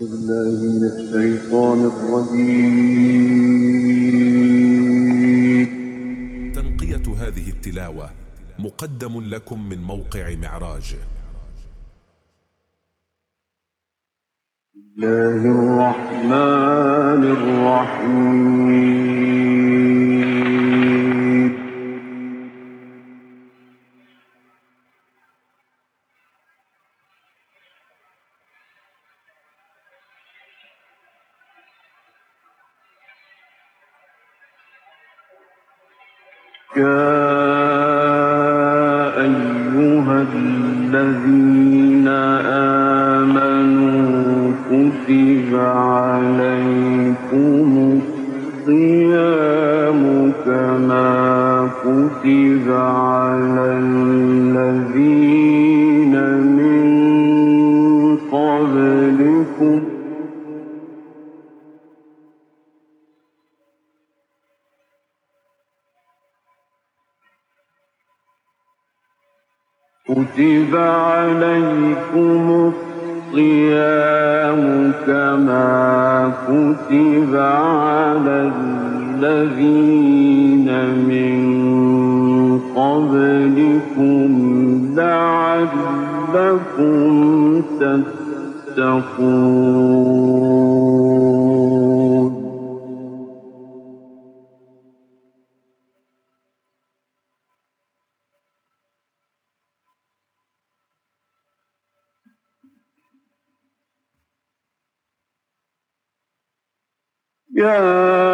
بالله من الشيطان الرجيم. تنقية هذه التلاوة مقدم لكم من موقع معراج. الله الرحمن الرحيم. كتب على الذين من قبلكم كتب عليكم الصيام كما كتب على الذين من قبلكم لعلكم تتقون. يا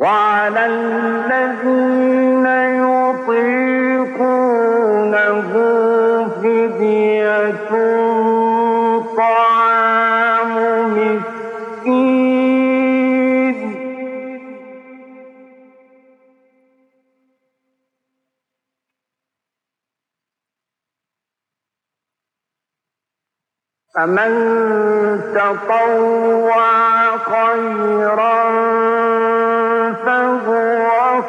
وعلى الذين يطيقونه فدية طعام مسكين. فمن تطوع خيرا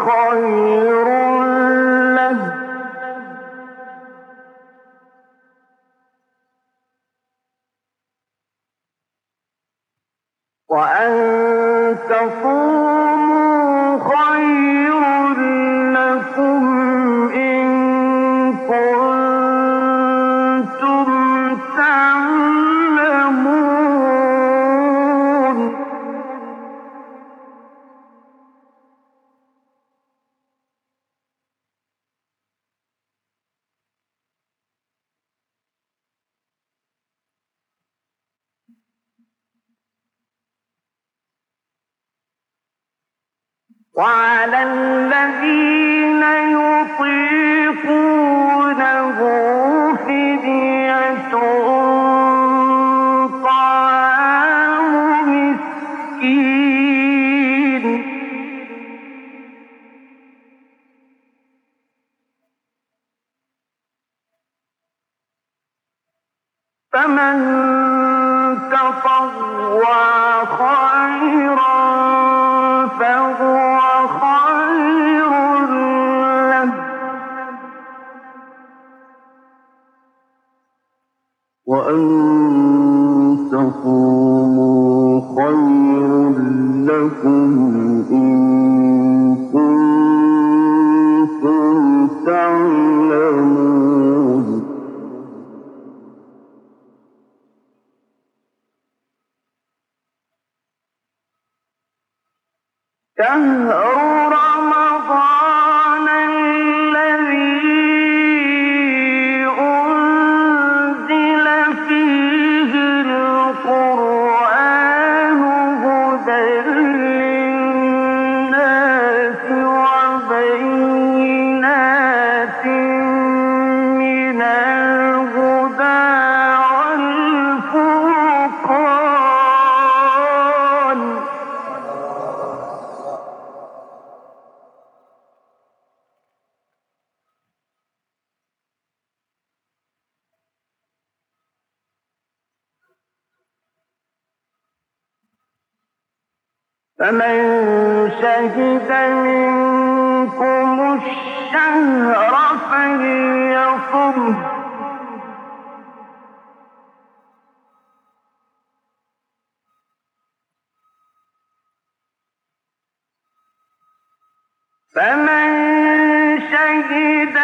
خير فمن شهد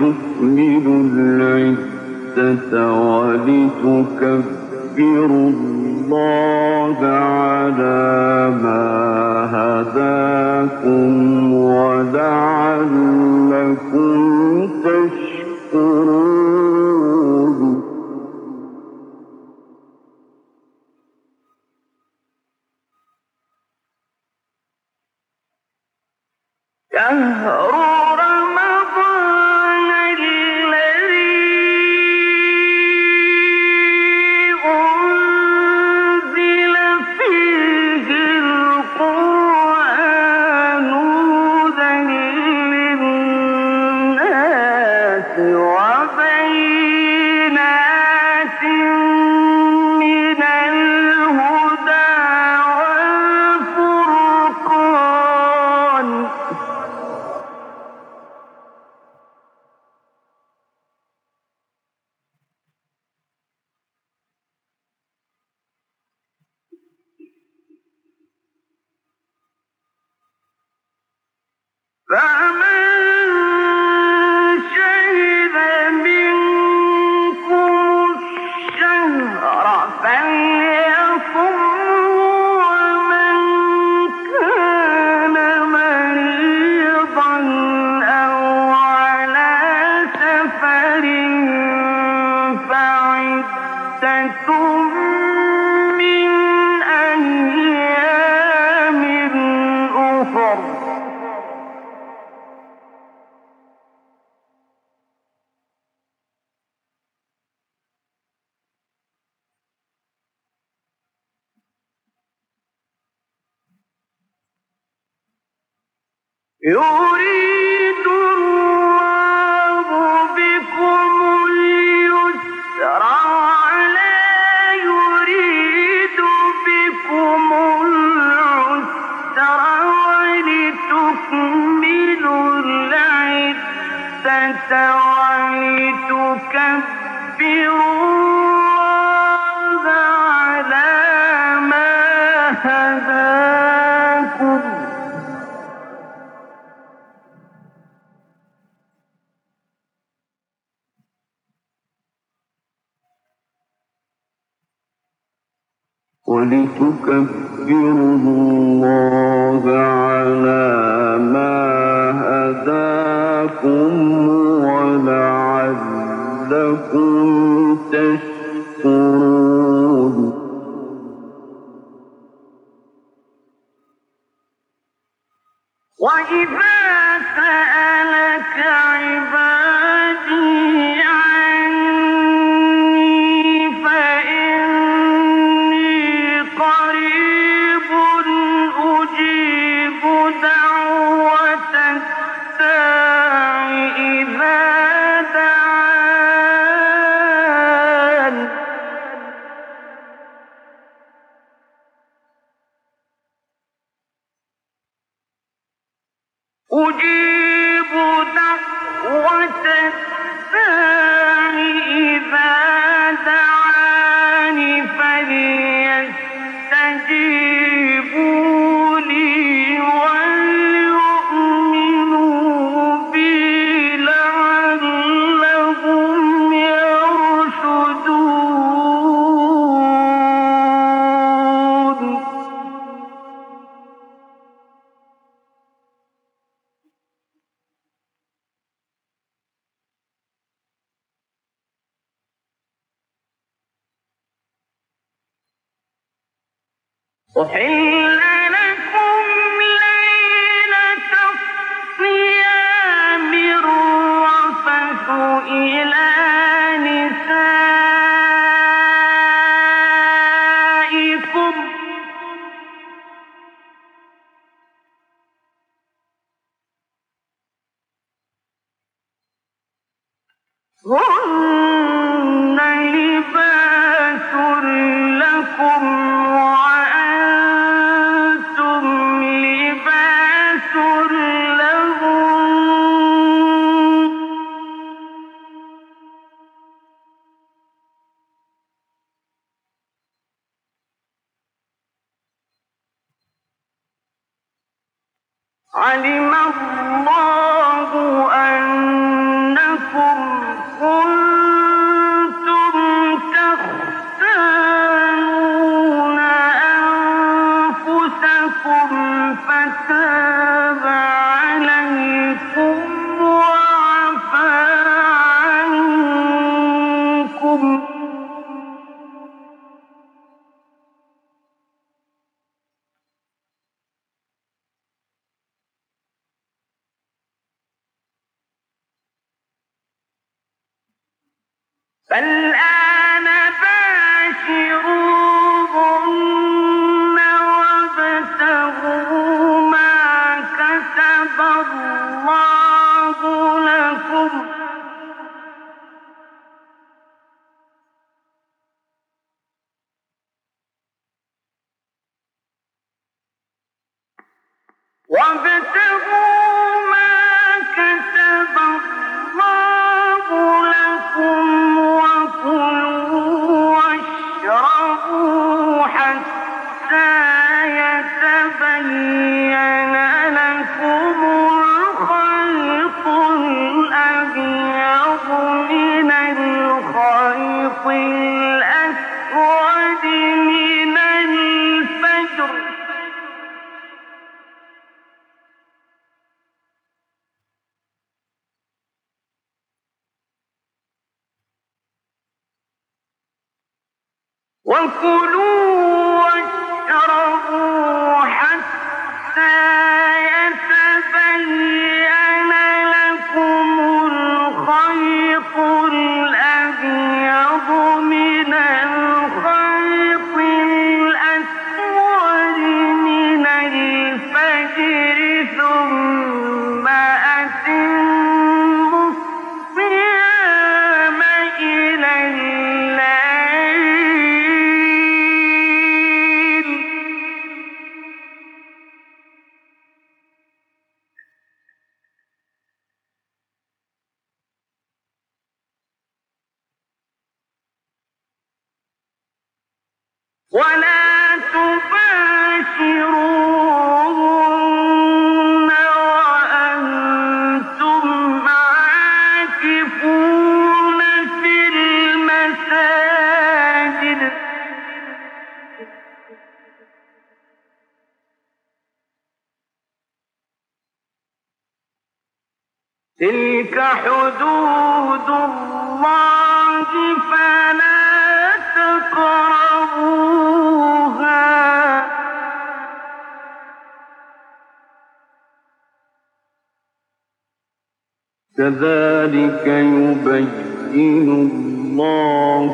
لتكملوا العدة ولتكبروا الله على ما هداكم ولعلكم تشكرون Ven فالآن القلوب ولا تبقى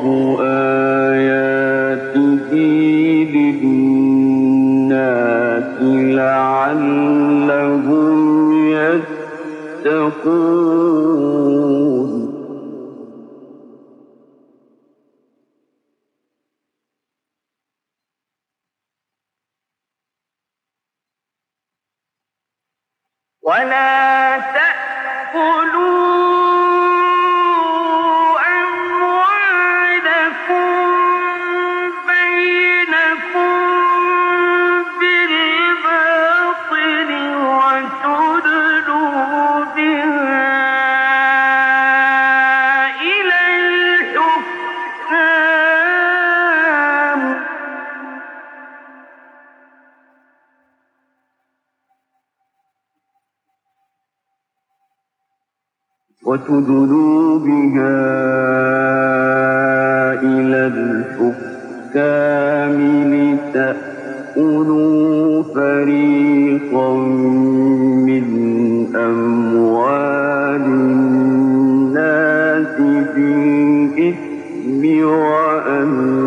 الله وتدلوا بها إلى الحكام لتأكلوا فريقا من أموال الناس في الإثم وأنتم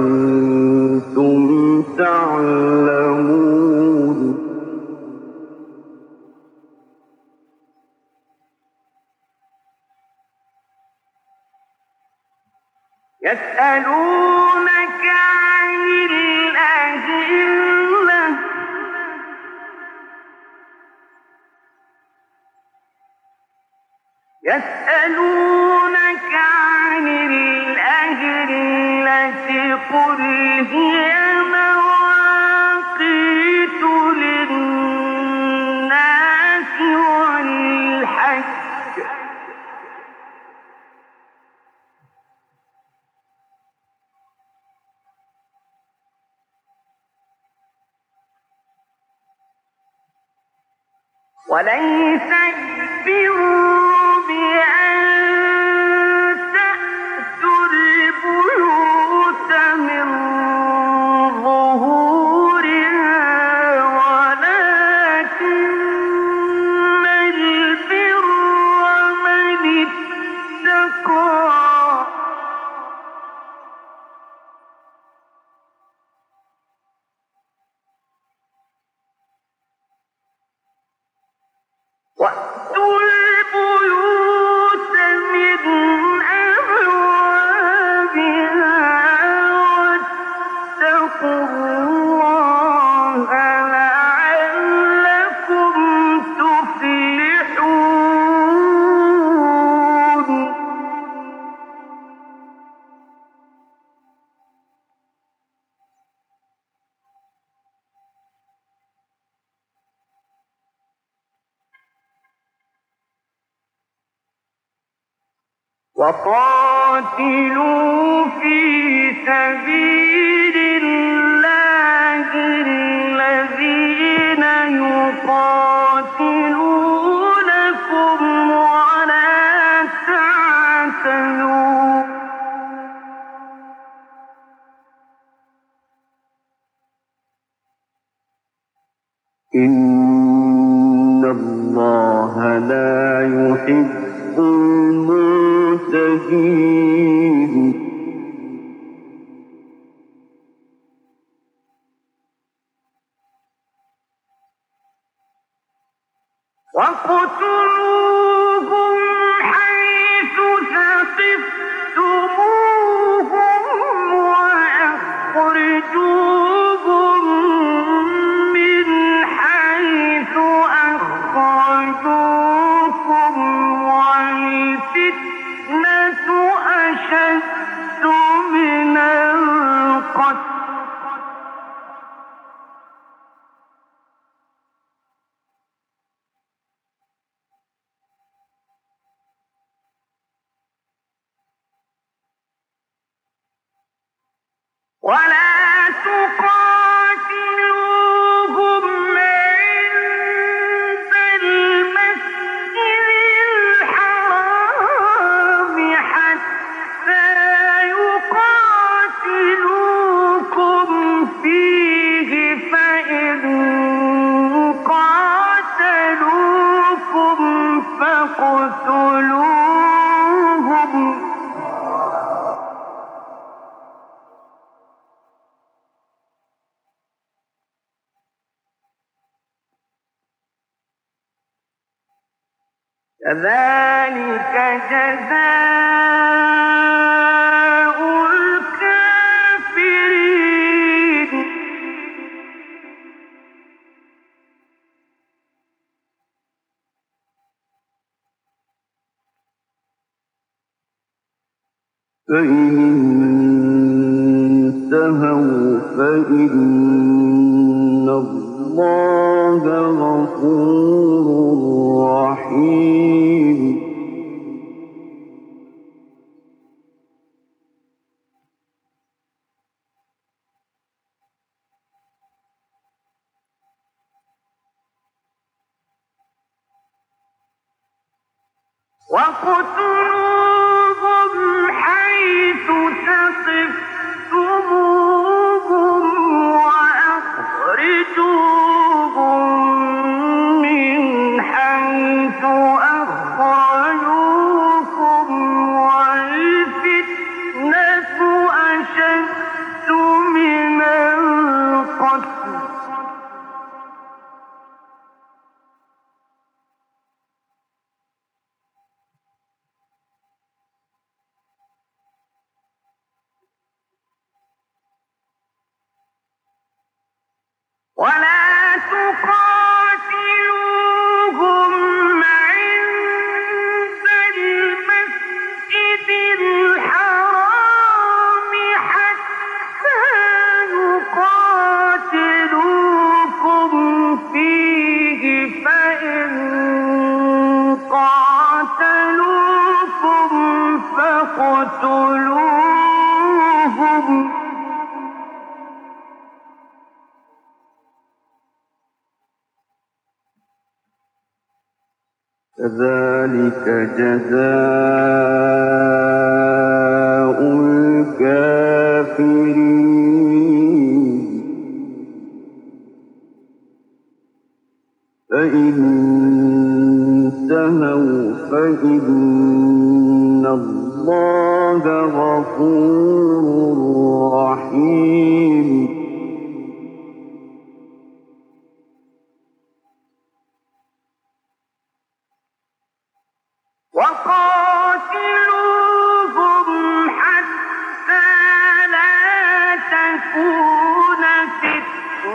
ولن إن الله لا يحب المعتدين وقتلوا ولا 主 كذلك جزاء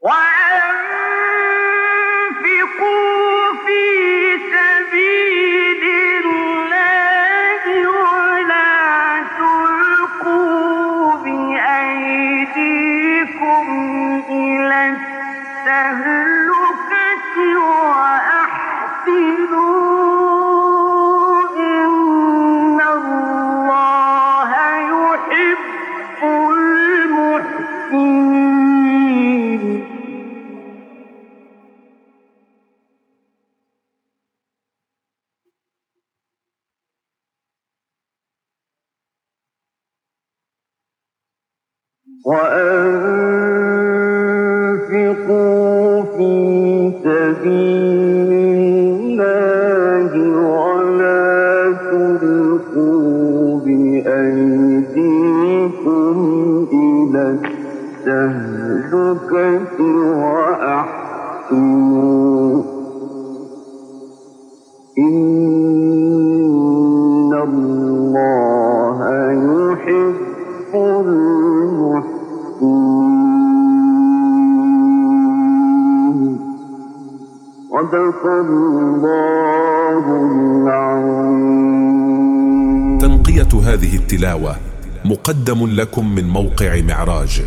وأنفقوا وأنفقوا في سبيل الله ولا تلقوا بأيديكم إلى وأحسنوا تنقية هذه التلاوة مقدم لكم من موقع معراج.